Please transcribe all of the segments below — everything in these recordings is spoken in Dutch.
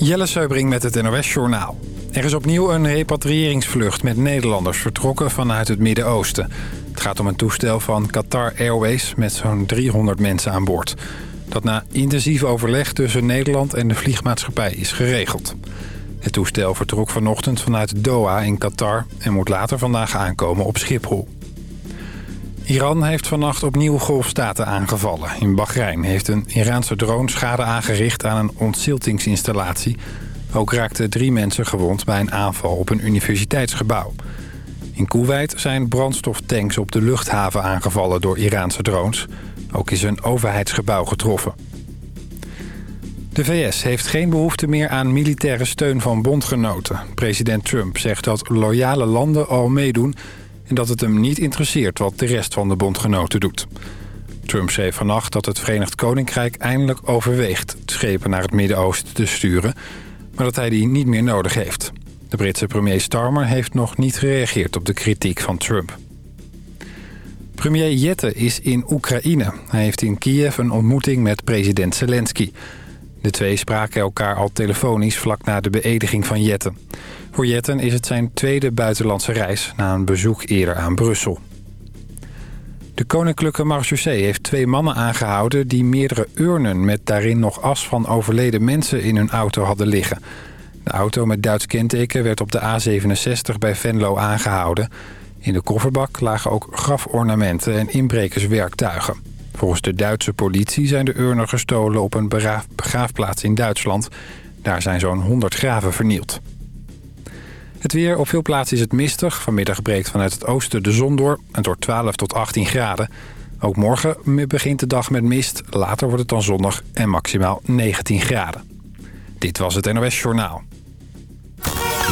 Jelle Seubring met het NOS Journaal. Er is opnieuw een repatriëringsvlucht met Nederlanders vertrokken vanuit het Midden-Oosten. Het gaat om een toestel van Qatar Airways met zo'n 300 mensen aan boord. Dat na intensief overleg tussen Nederland en de vliegmaatschappij is geregeld. Het toestel vertrok vanochtend vanuit Doha in Qatar... en moet later vandaag aankomen op Schiphol. Iran heeft vannacht opnieuw golfstaten aangevallen. In Bahrein heeft een Iraanse drone schade aangericht aan een ontziltingsinstallatie. Ook raakten drie mensen gewond bij een aanval op een universiteitsgebouw. In Kuwait zijn brandstoftanks op de luchthaven aangevallen door Iraanse drones. Ook is een overheidsgebouw getroffen. De VS heeft geen behoefte meer aan militaire steun van bondgenoten. President Trump zegt dat loyale landen al meedoen... en dat het hem niet interesseert wat de rest van de bondgenoten doet. Trump zei vannacht dat het Verenigd Koninkrijk eindelijk overweegt... schepen naar het Midden-Oosten te sturen... maar dat hij die niet meer nodig heeft. De Britse premier Starmer heeft nog niet gereageerd op de kritiek van Trump. Premier Jette is in Oekraïne. Hij heeft in Kiev een ontmoeting met president Zelensky... De twee spraken elkaar al telefonisch vlak na de beëdiging van Jetten. Is het zijn tweede buitenlandse reis... na een bezoek eerder aan Brussel. De koninklijke marechaussee heeft twee mannen aangehouden... die meerdere urnen met daarin nog as van overleden mensen in hun auto hadden liggen. De auto met Duits kenteken werd op de A67 bij Venlo aangehouden. In de kofferbak lagen ook grafornamenten en inbrekerswerktuigen. Volgens de Duitse politie zijn de urnen gestolen op een begraafplaats in Duitsland. Daar zijn zo'n 100 graven vernield. Het weer. Op veel plaatsen is het mistig. Vanmiddag breekt vanuit het oosten de zon door. Het wordt 12 tot 18 graden. Ook morgen begint de dag met mist. Later wordt het dan zonnig en maximaal 19 graden. Dit was het NOS Journaal.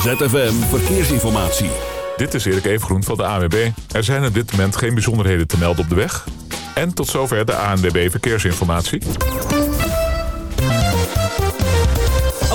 ZFM Verkeersinformatie. Dit is Erik Evengroen van de AWB. Er zijn op dit moment geen bijzonderheden te melden op de weg. En tot zover de ANWB Verkeersinformatie.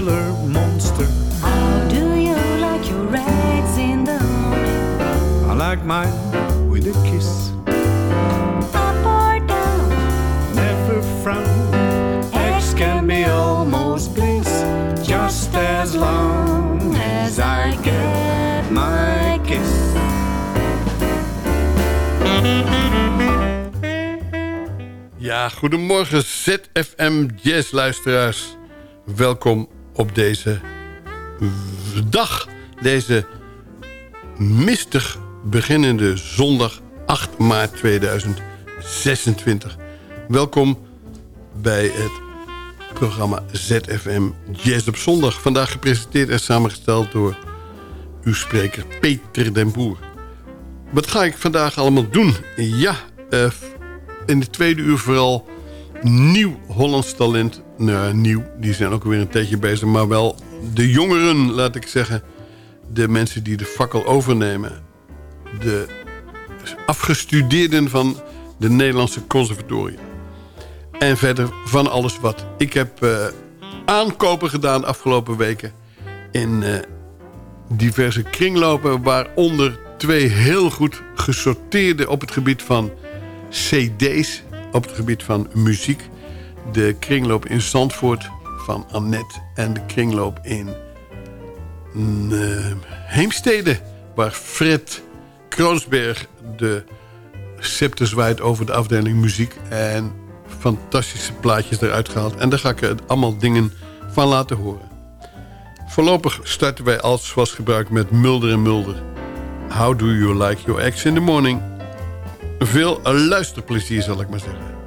Regular monster. How do you like your eggs in the morning? I like mine with a kiss. Up or down? Never frown. Eggs can be almost bliss just as long as I get my kiss. Ja, goedemorgen ZFM Jazz luisteraars. Welkom op deze dag. Deze mistig beginnende zondag 8 maart 2026. Welkom bij het programma ZFM Jazz op zondag. Vandaag gepresenteerd en samengesteld door uw spreker Peter den Boer. Wat ga ik vandaag allemaal doen? Ja, eh, in de tweede uur vooral nieuw Hollands talent. Nou, nieuw, die zijn ook weer een tijdje bezig. Maar wel de jongeren, laat ik zeggen. De mensen die de fakkel overnemen. De afgestudeerden van de Nederlandse conservatoria. En verder van alles wat. Ik heb eh, aankopen gedaan afgelopen weken in eh, diverse kringlopen... waaronder twee heel goed gesorteerde op het gebied van cd's... op het gebied van muziek. De kringloop in Zandvoort van Annette en de kringloop in uh, Heemstede... waar Fred Kroonsberg de scepter zwaait over de afdeling muziek... en fantastische plaatjes eruit gehaald. En daar ga ik er allemaal dingen van laten horen. Voorlopig starten wij als zoals gebruikt met Mulder en Mulder. How do you like your ex in the morning? Veel luisterplezier zal ik maar zeggen.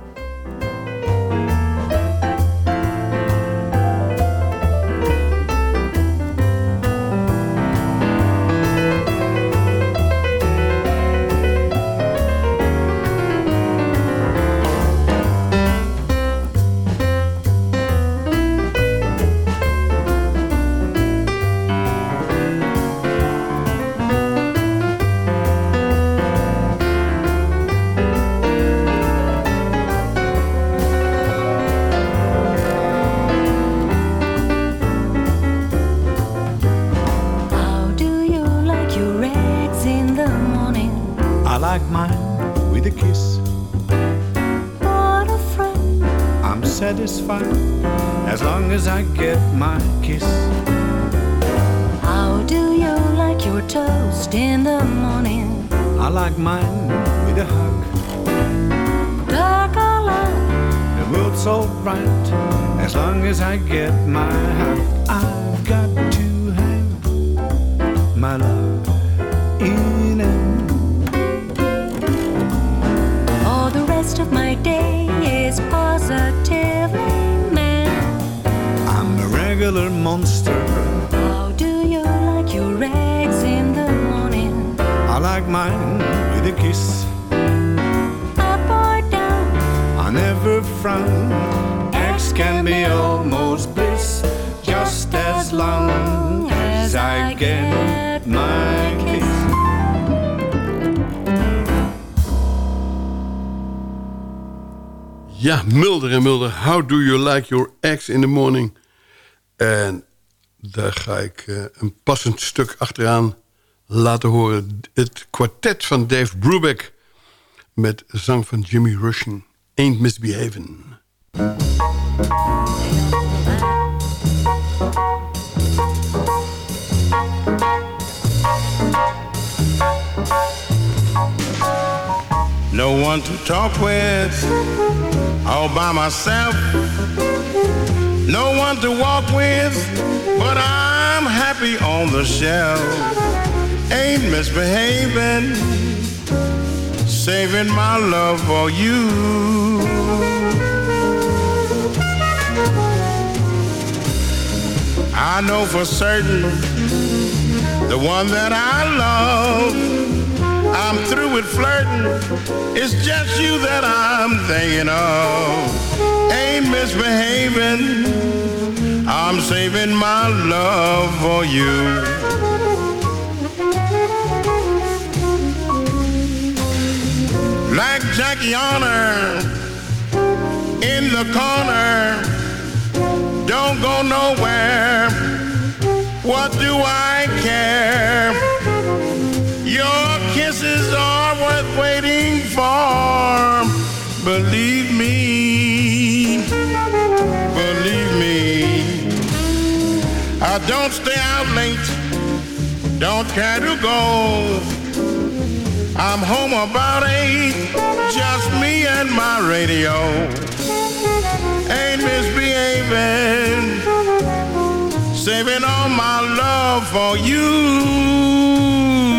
Ja, Mulder en Mulder. How do you like your ex in the morning? En daar ga ik eh, een passend stuk achteraan laten horen. Het kwartet van Dave Brubeck met zang van Jimmy Rushing. Ain't Misbehavin'. No one to talk with, all by myself. No one to walk with, but I'm happy on the shelf. Ain't misbehaving, saving my love for you. I know for certain the one that I love. I'm through with flirting. It's just you that I'm thinking of. Ain't misbehaving. I'm saving my love for you. Like Jackie Honor in the corner. Don't go nowhere. What do I care? Your kisses are worth waiting for. Believe me, believe me. I don't stay out late, don't care to go. I'm home about eight, just me and my radio. Ain't misbehaving, saving all my love for you.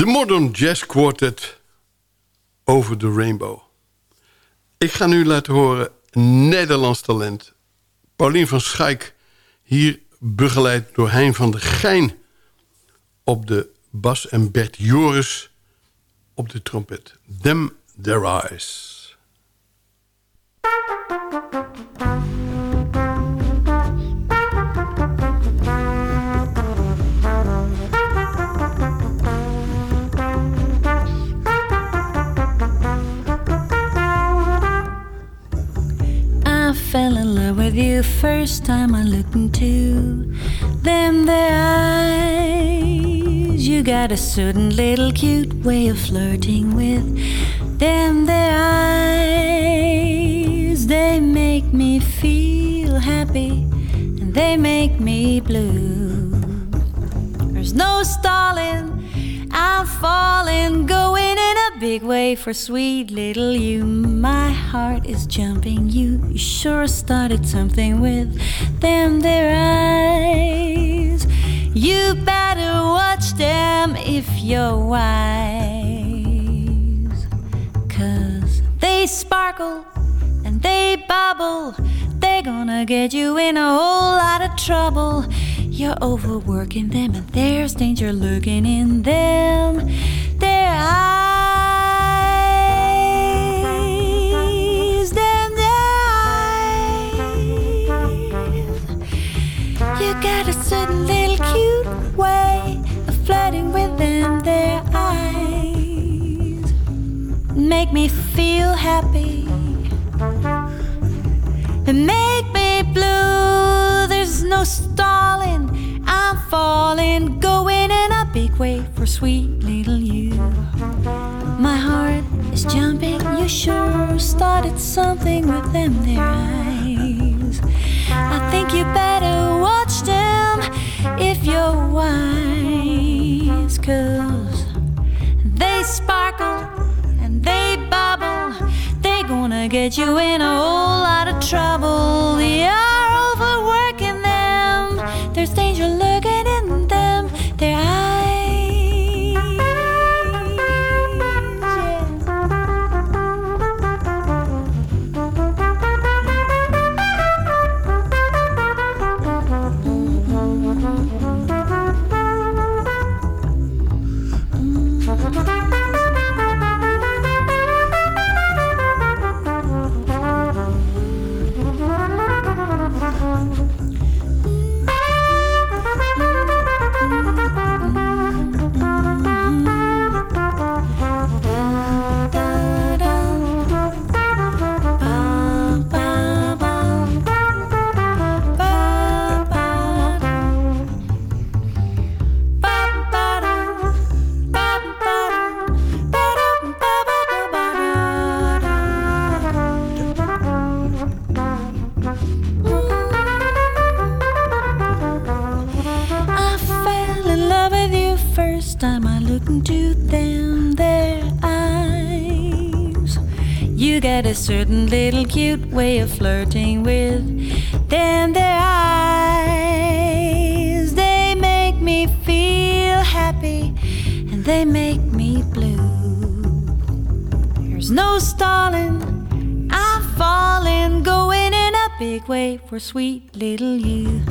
De Modern Jazz Quartet over the Rainbow. Ik ga nu laten horen Nederlands talent. Paulien van Schaik, hier begeleid door Hein van der Geijn op de bas en Bert Joris op de trompet. Them Their Eyes. Fell in love with you first time I looked into them their eyes. You got a certain little cute way of flirting with them their eyes. They make me feel happy and they make me blue. There's no stalling. I'm falling, going in big way for sweet little you. My heart is jumping. You, you sure started something with them their eyes. You better watch them if you're wise. Cause they sparkle and they bubble. They're gonna get you in a whole lot of trouble. You're overworking them, and there's danger lurking in them. Their eyes, way of flirting with them. Their eyes make me feel happy. and make me blue. There's no stalling. I'm falling, going in a big way for sweet little you. My heart is jumping. You sure started something with them their eyes. I think you better watch them if you're get you in a whole lot of trouble. You're with them their eyes. They make me feel happy and they make me blue. There's no stalling. I'm falling, going in a big way for sweet little you.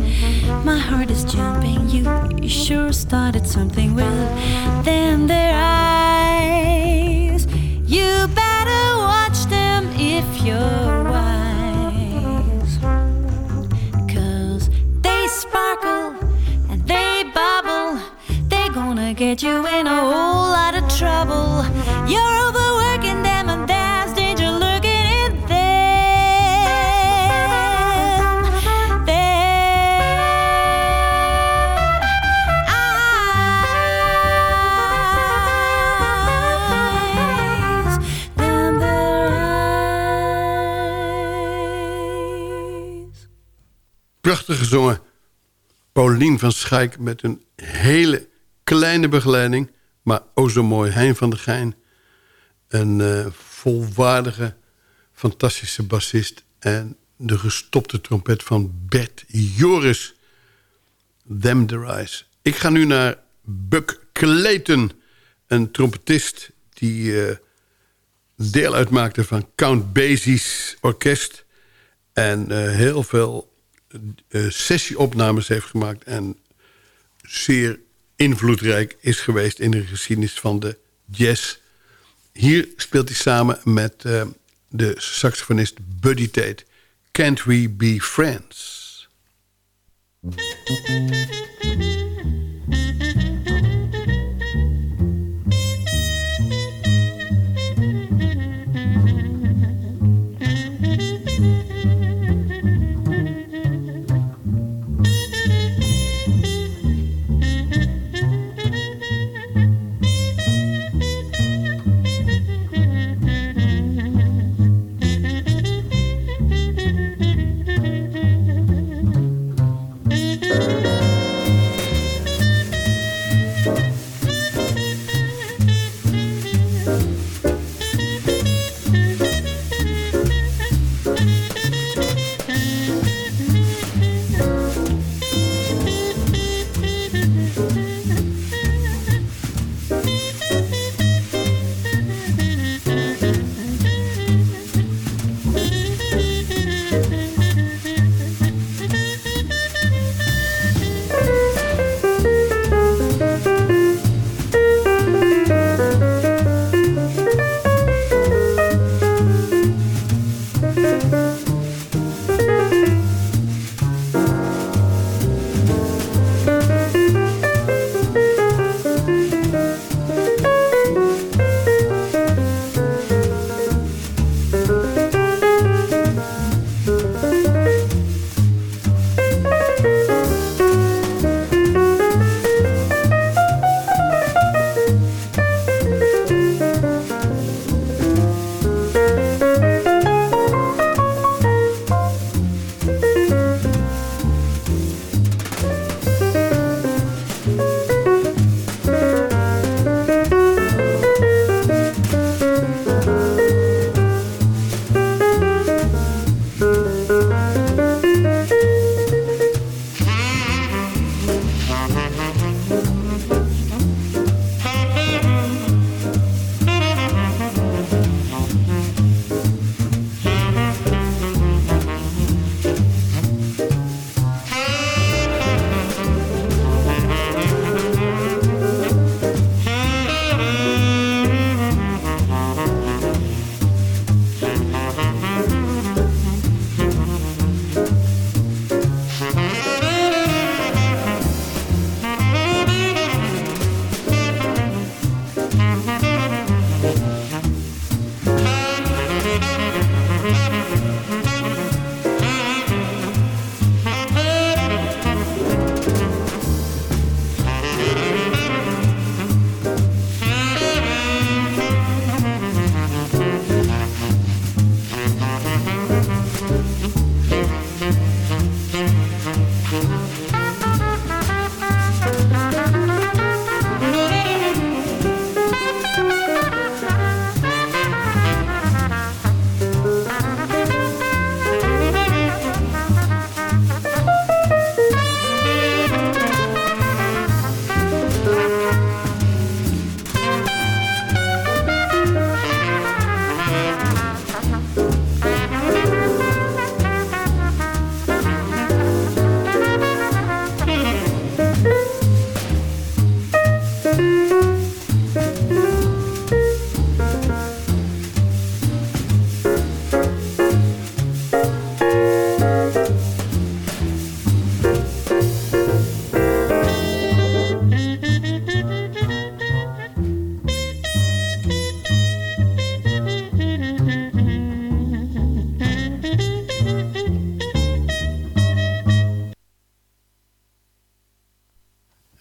My heart is jumping. You, you sure started something with them their eyes. You better watch them if you're sparkle and they gonna get you in a whole lot of trouble. You're overworking them and there's danger lurking in them. Paulien van Schaik met een hele kleine begeleiding. Maar oh zo mooi. Hein van der Geijn. Een eh, volwaardige, fantastische bassist. En de gestopte trompet van Bert Joris. Them the Rise. Ik ga nu naar Buck Clayton. Een trompetist die eh, deel uitmaakte van Count Basie's orkest. En eh, heel veel sessieopnames heeft gemaakt. En zeer invloedrijk is geweest in de geschiedenis van de jazz. Hier speelt hij samen met eh, de saxofonist Buddy Tate. Can't We Be Friends?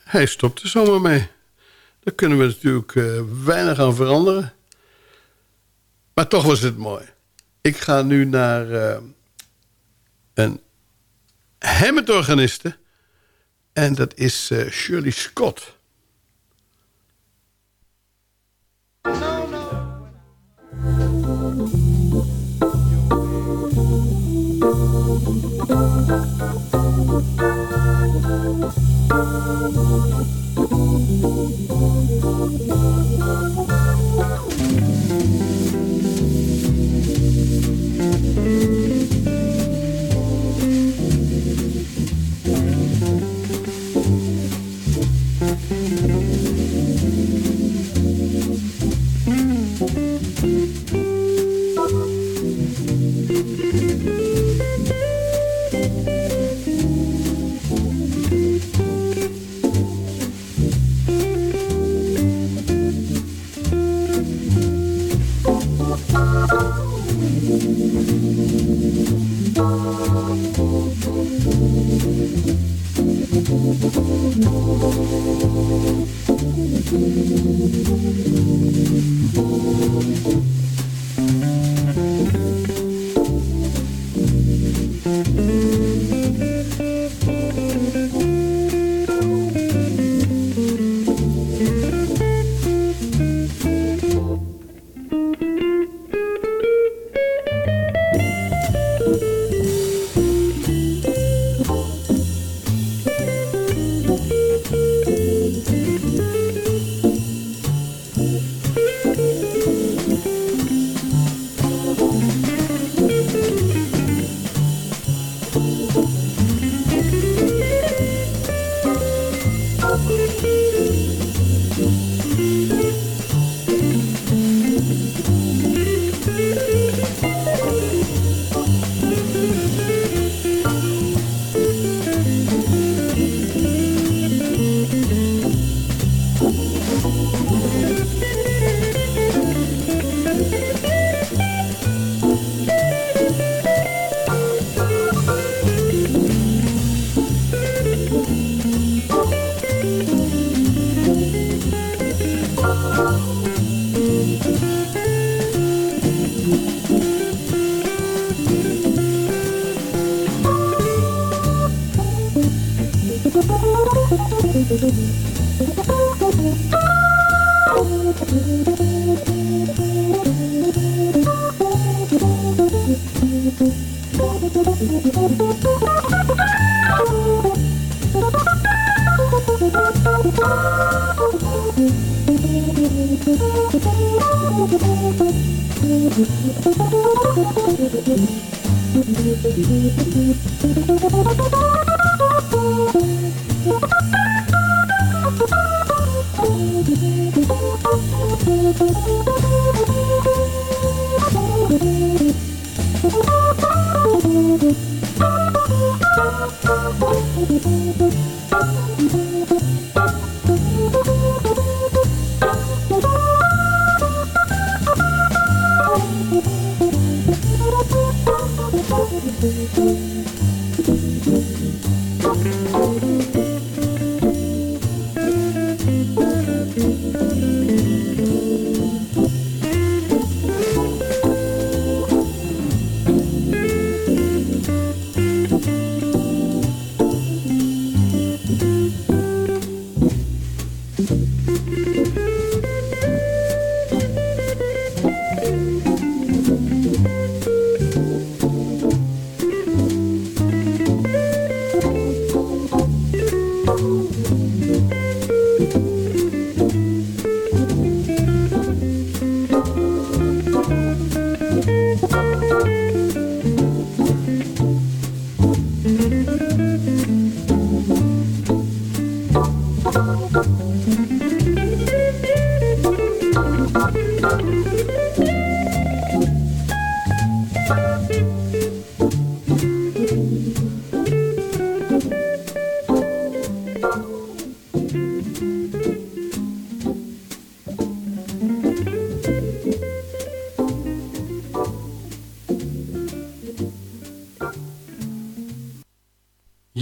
Hij stopt er zomaar mee. Daar kunnen we natuurlijk eh, weinig aan veranderen. Maar toch was het mooi. Ik ga nu naar uh, een Hammond-organiste. En dat is uh, Shirley Scott. Thank you.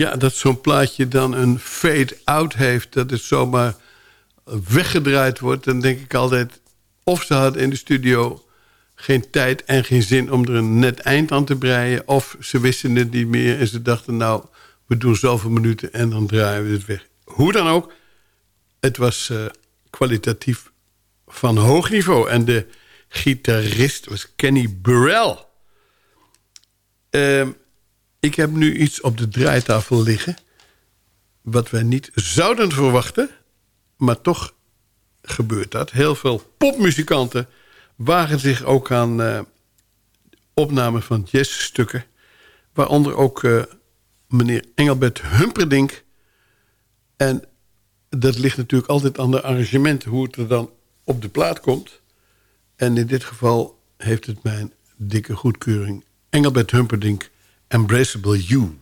Ja, dat zo'n plaatje dan een fade-out heeft... dat het zomaar weggedraaid wordt... dan denk ik altijd... of ze hadden in de studio geen tijd en geen zin om er een net eind aan te breien... of ze wisten het niet meer en ze dachten... nou, we doen zoveel minuten en dan draaien we het weg. Hoe dan ook, het was uh, kwalitatief van hoog niveau. En de gitarist was Kenny Burrell. Uh, ik heb nu iets op de draaitafel liggen... wat wij niet zouden verwachten... maar toch gebeurt dat. Heel veel popmuzikanten wagen zich ook aan uh, opnames van jazzstukken... waaronder ook uh, meneer Engelbert Humperdinck... En dat ligt natuurlijk altijd aan de arrangementen... hoe het er dan op de plaat komt. En in dit geval heeft het mijn dikke goedkeuring. Engelbert Humperdinck, Embraceable You.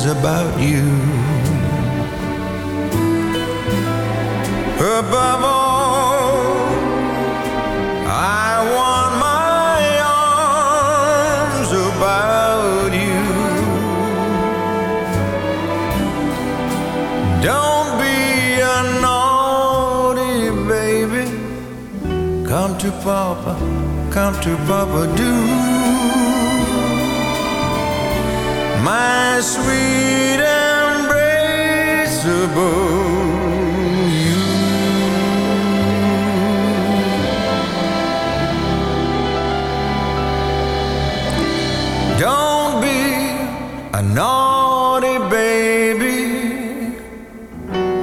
Charms about you. Above all, I want my arms about you. Don't be a naughty baby. Come to Papa, come to Papa, do. My sweet embraceable. you. Don't be a naughty baby.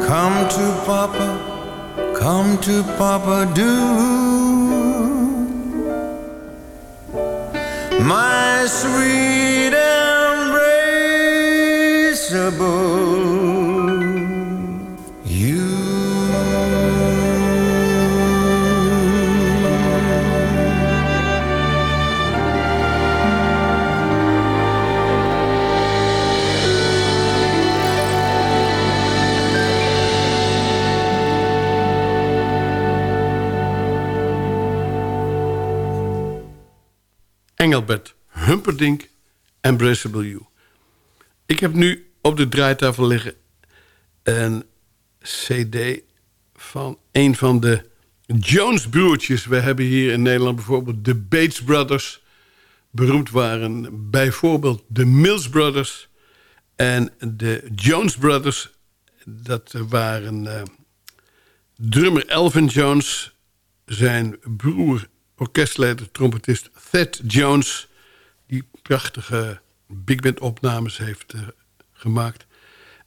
Come to Papa, come to Papa, do. My sweet you. Engelbert Humperdinck, Embraceable You. Ik heb nu op de draaitafel liggen een cd van een van de Jones broertjes. We hebben hier in Nederland bijvoorbeeld de Bates Brothers. Beroemd waren bijvoorbeeld de Mills Brothers. En de Jones Brothers, dat waren eh, drummer Elvin Jones... zijn broer, orkestleider, trompetist Thad Jones... die prachtige big band opnames heeft uh, gemaakt.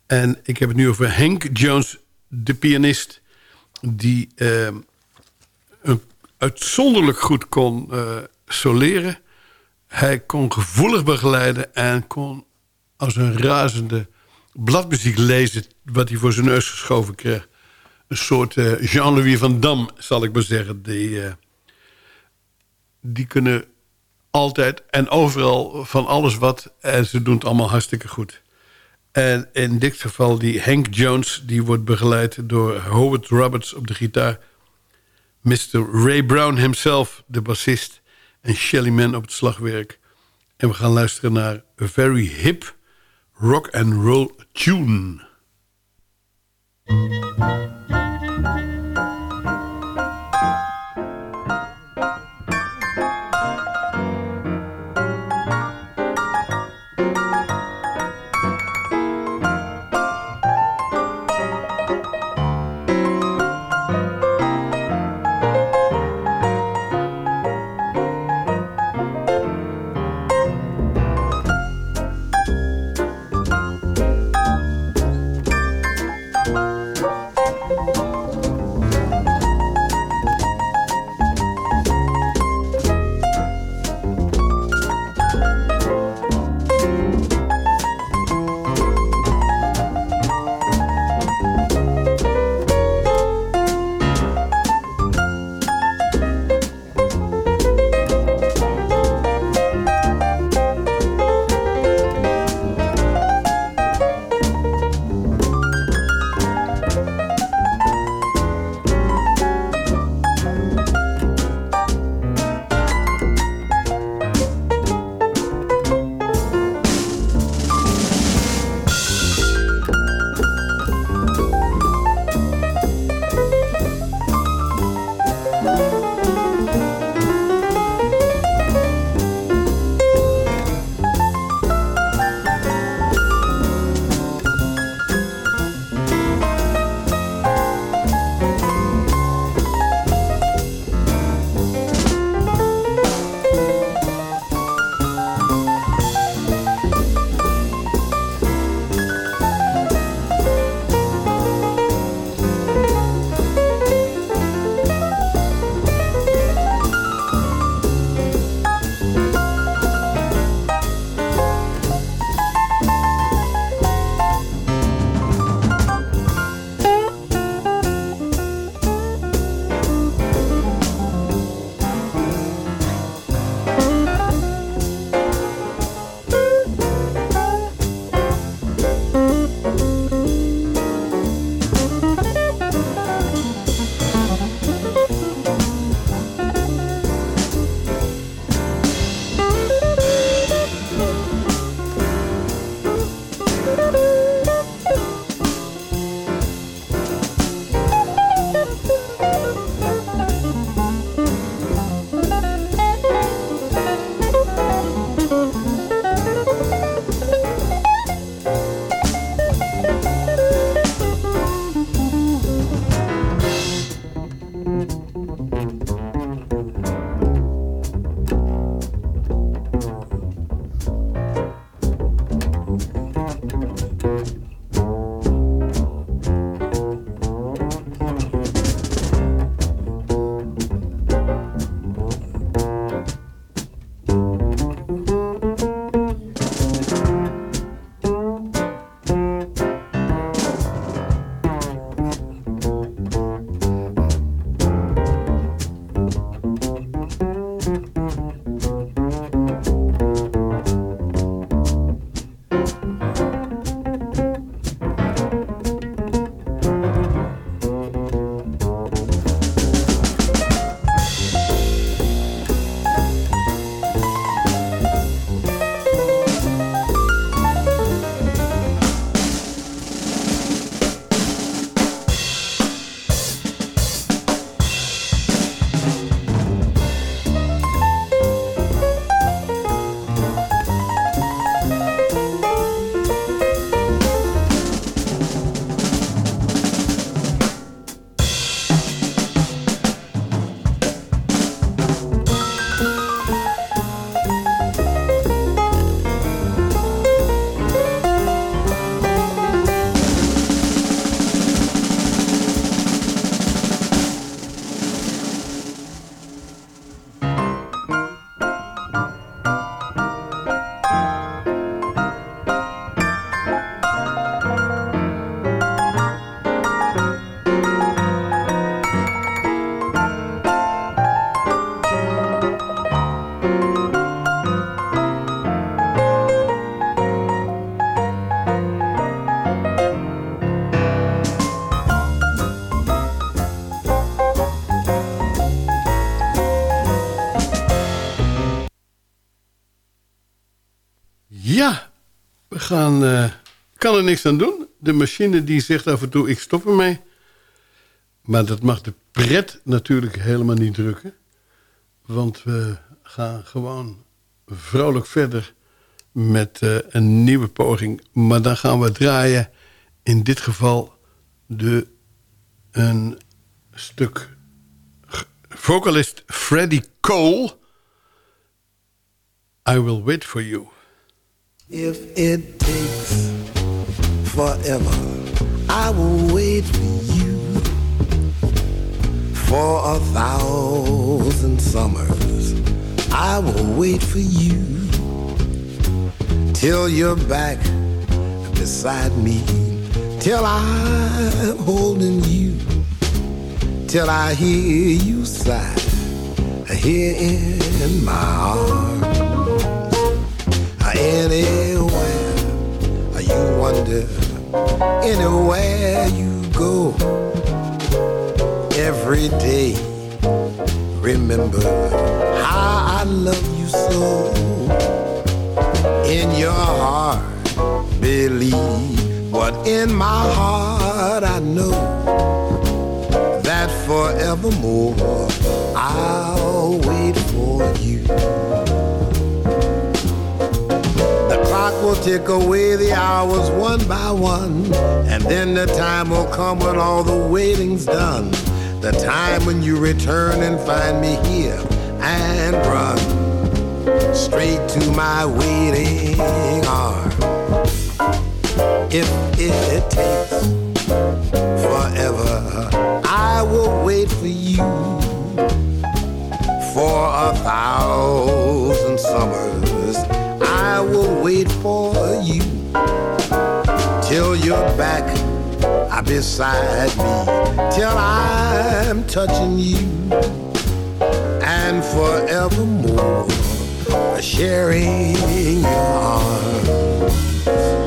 En ik heb het nu over Hank Jones, de pianist... die een uitzonderlijk goed kon uh, soleren. Hij kon gevoelig begeleiden en kon als een razende bladmuziek lezen... wat hij voor zijn neus geschoven kreeg. Een soort uh, Jean-Louis van Dam, zal ik maar zeggen. Die, uh, die kunnen altijd en overal van alles wat. En ze doen het allemaal hartstikke goed. En in dit geval die Hank Jones... die wordt begeleid door Howard Roberts op de gitaar. Mr. Ray Brown himself, de bassist... en Shelly Man op het slagwerk. En we gaan luisteren naar A Very Hip Rock and Roll Tune. Gaan... eh, kan er niks aan doen. De machine die zegt af en toe, ik stop ermee. Maar dat mag de pret natuurlijk helemaal niet drukken. Want we gaan gewoon vrolijk verder met eh, een nieuwe poging. Maar dan gaan we draaien in dit geval de, een stuk vocalist Freddie Cole. I will wait for you. If it takes forever, I will wait for you for a thousand summers. I will wait for you till you're back beside me, till I'm holding you, till I hear you sigh here in my arms anywhere you wonder, anywhere you go. Every day, remember how I love you so. In your heart, believe, what in my heart, I know that forevermore I'll wait for you. Clock will tick away the hours one by one, and then the time will come when all the waiting's done. The time when you return and find me here and run straight to my waiting arms. If it takes forever, I will wait for you for a thousand summers. I will wait for you. Till you're back uh, beside me, till I'm touching you, and forevermore sharing your arms.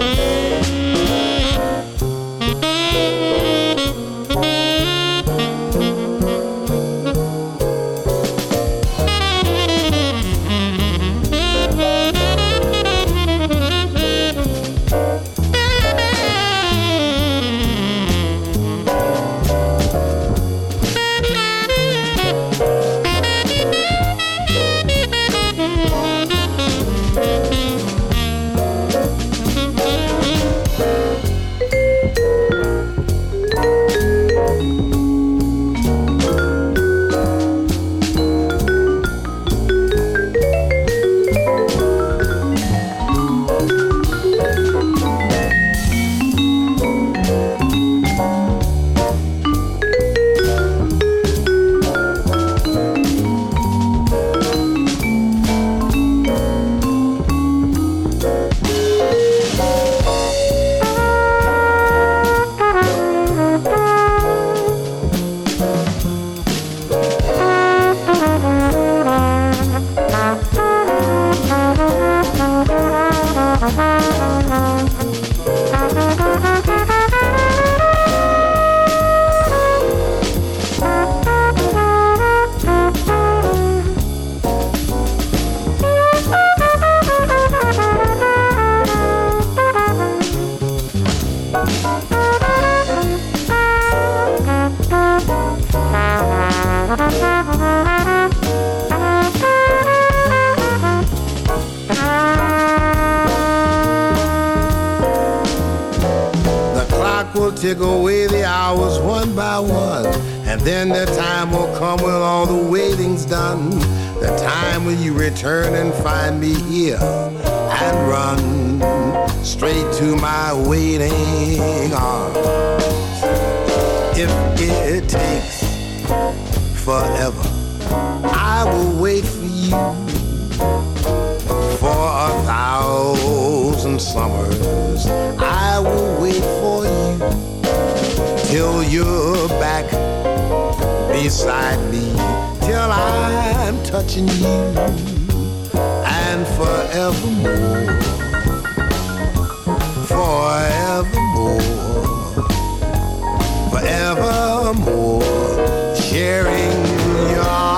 Return and find me here and run straight to my waiting arms. If it takes forever, I will wait for you for a thousand summers. I will wait for you till you're back beside me, till I'm touching you, forevermore. Forevermore. Forevermore. Sharing your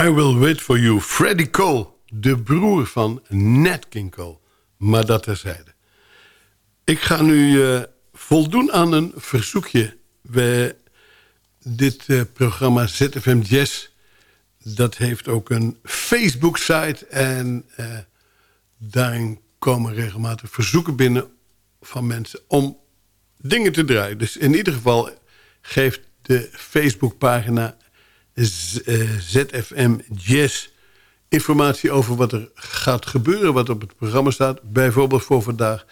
I Will Wait For You, Freddie Cole, de broer van Nat King Cole. Maar dat terzijde. Ik ga nu uh, voldoen aan een verzoekje. We, dit uh, programma ZFM Jazz... dat heeft ook een Facebook-site... en uh, daarin komen regelmatig verzoeken binnen van mensen... om dingen te draaien. Dus in ieder geval geeft de Facebookpagina ZFM Jazz informatie over wat er gaat gebeuren... wat op het programma staat, bijvoorbeeld voor vandaag.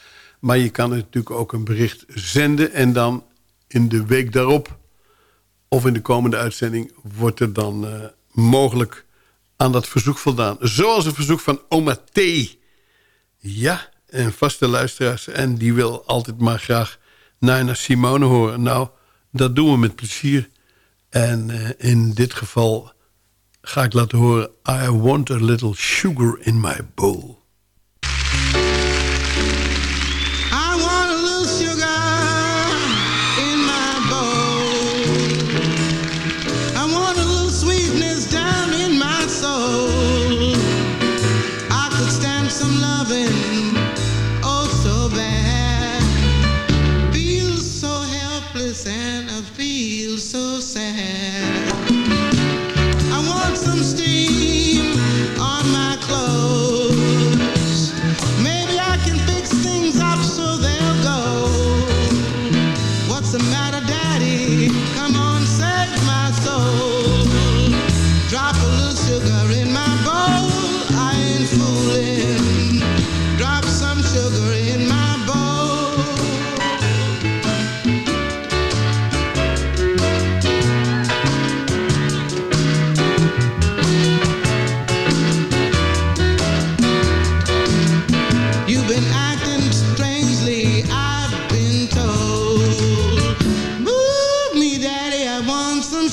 Maar je kan natuurlijk ook een bericht zenden... en dan in de week daarop of in de komende uitzending... wordt er dan uh, mogelijk aan dat verzoek voldaan. Zoals een verzoek van Oma T. Ja, een vaste luisteraars. En die wil altijd maar graag Nina Simone horen. Nou, dat doen we met plezier. En uh, in dit geval ga ik laten horen... I want a little sugar in my bowl.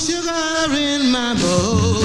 Sugar in my bowl.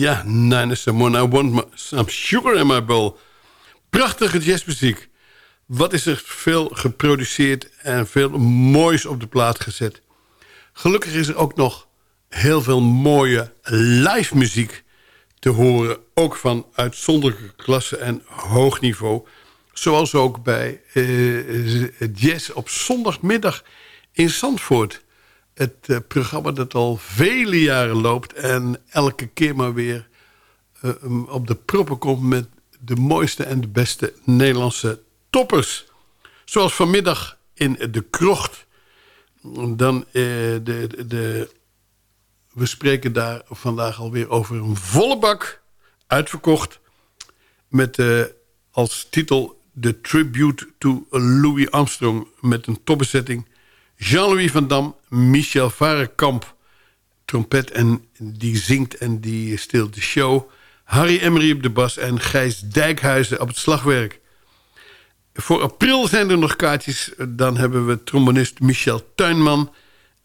Ja, Nina Simone, I want some sugar in my bowl. Prachtige jazzmuziek. Wat is er veel geproduceerd en veel moois op de plaat gezet. Gelukkig is er ook nog heel veel mooie live muziek te horen. Ook van uitzonderlijke klasse en hoog niveau. Zoals ook bij eh, Jazz op zondagmiddag in Zandvoort. Het eh, programma dat al vele jaren loopt... en elke keer maar weer eh, op de proppen komt... met de mooiste en de beste Nederlandse toppers. Zoals vanmiddag in de krocht. Dan, eh, de, de, we spreken daar vandaag alweer over een volle bak. Uitverkocht. Met als titel The Tribute to Louis Armstrong. Met een topbezetting. Jean-Louis van Dam, Michel Varenkamp, trompet en die zingt en die stilt de show. Harry Emery op de bas en Gijs Dijkhuizen op het slagwerk. Voor april zijn er nog kaartjes. Dan hebben we trombonist Michel Tuinman.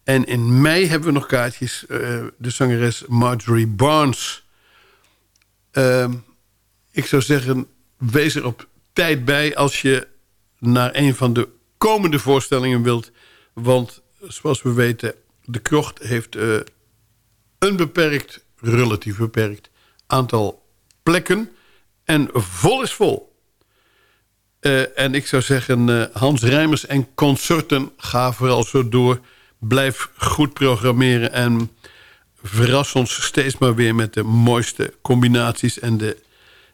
En in mei hebben we nog kaartjes. eh, de zangeres Marjorie Barnes. Ehm, ik zou zeggen, wees er op tijd bij als je naar een van de komende voorstellingen wilt. Want zoals we weten, de krocht heeft eh, een beperkt, relatief beperkt aantal plekken. En vol is vol. Eh, en ik zou zeggen, eh, Hans Rijmers en consorten, ga vooral zo door. Blijf goed programmeren en verras ons steeds maar weer met de mooiste combinaties en de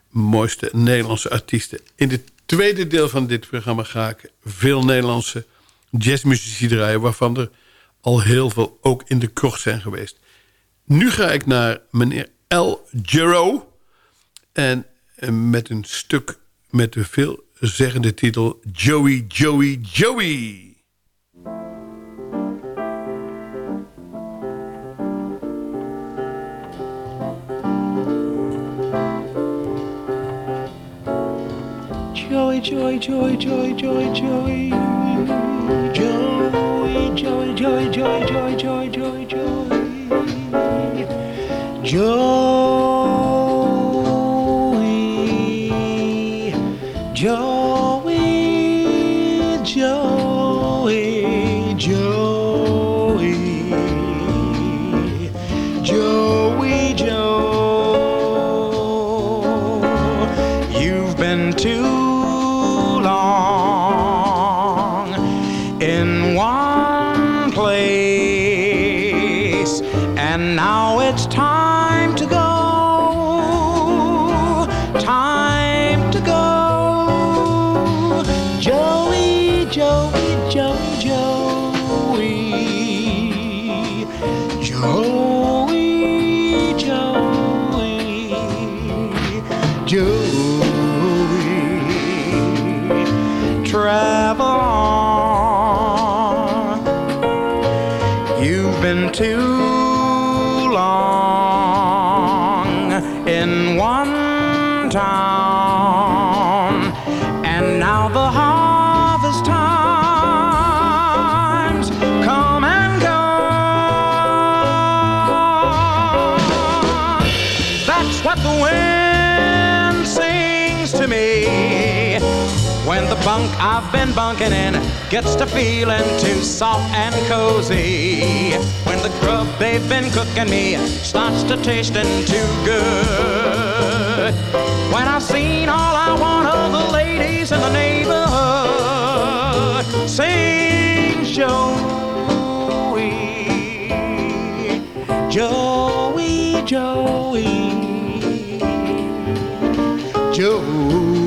mooiste Nederlandse artiesten. In het tweede deel van dit programma ga ik veel Nederlandse jazzmuzici draaien... waarvan er al heel veel ook in de krocht zijn geweest. Nu ga ik naar meneer L. Giro... en eh, met een stuk met de veelzeggende titel... Joey, Joey, Joey... Joey, Joey, Joey, Joey, Joey, Joey. Joey, Joey, Joey, Joey, Joey, Joey, Joey, Joey. You've been too long in one town, and now the harvest times come and go. That's what the wind sings to me when the bunk I've been bunking in gets to feeling too soft and cozy. When the grub they've been cooking me starts to tasting too good. When I've seen all I want of the ladies in the neighborhood, sings Joey, Joey, Joey. Joey,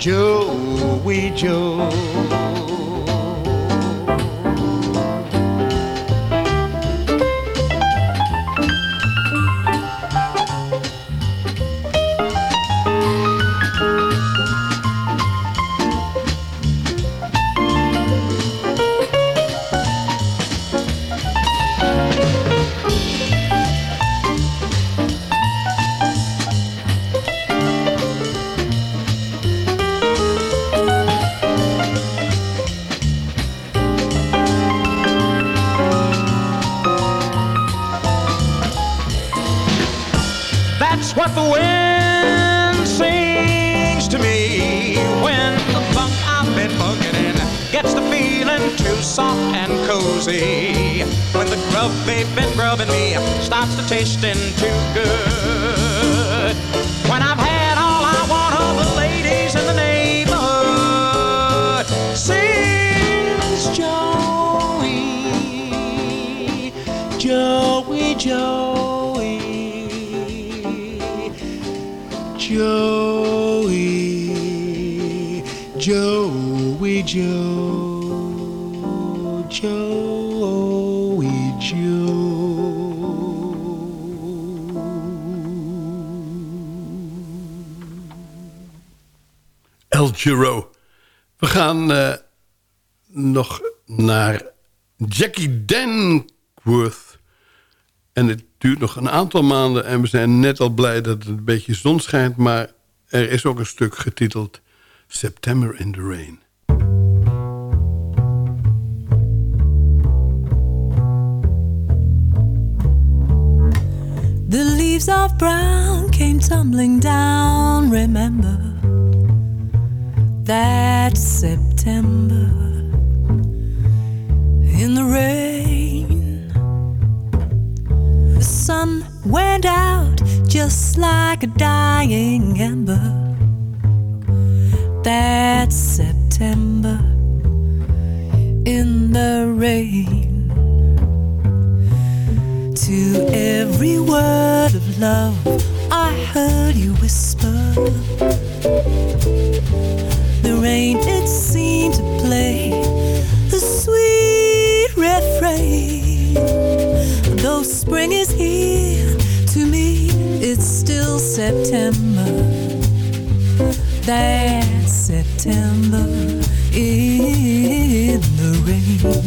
Joey, Joe. We gaan eh, nog naar Jackie Danworth. En het duurt nog een aantal maanden en we zijn net al blij dat het een beetje zon schijnt. Maar er is ook een stuk getiteld September in the Rain. The leaves of brown came tumbling down, remember that September in the rain. The sun went out just like a dying ember. That September in the rain. To every word of love, I heard you whisper. The rain, it seemed to play a sweet refrain. Though spring is here, to me it's still September. That September in the rain.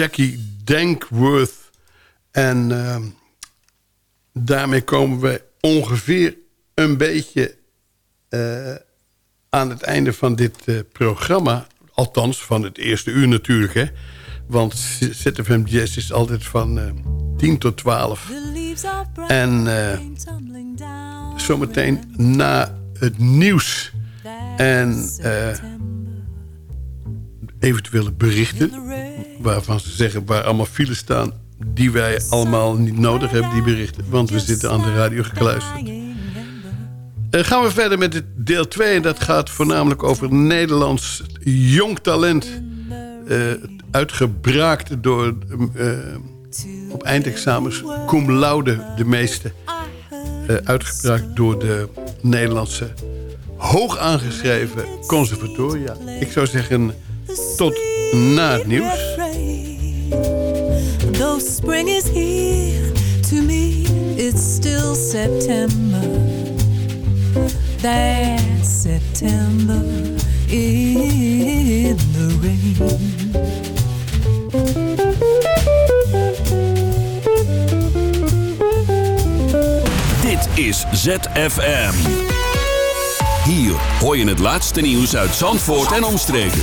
Jackie Dankworth. En ehm, daarmee komen we ongeveer een beetje eh, aan het einde van dit eh, programma. Althans, van het eerste uur natuurlijk. Hè? Want ZFM Jazz is altijd van eh 10 tot 12. En eh, zometeen na het nieuws en eh, eventuele berichten... waarvan ze zeggen waar allemaal files staan... die wij allemaal niet nodig hebben, die berichten. Want we zitten aan de radio gekluisterd. Eh, gaan we verder met deel 2. En dat gaat voornamelijk over Nederlands jong talent. eh, uitgebraakt door... eh, op eindexamens cum laude de meeste. uitgebraakt door de Nederlandse hoog aangeschreven conservatoria. Ik zou zeggen tot na het nieuws. Though spring is here, to me it's still September. That September in the rain. is ZFM. Hier hoor je het laatste nieuws uit Zandvoort en omstreken.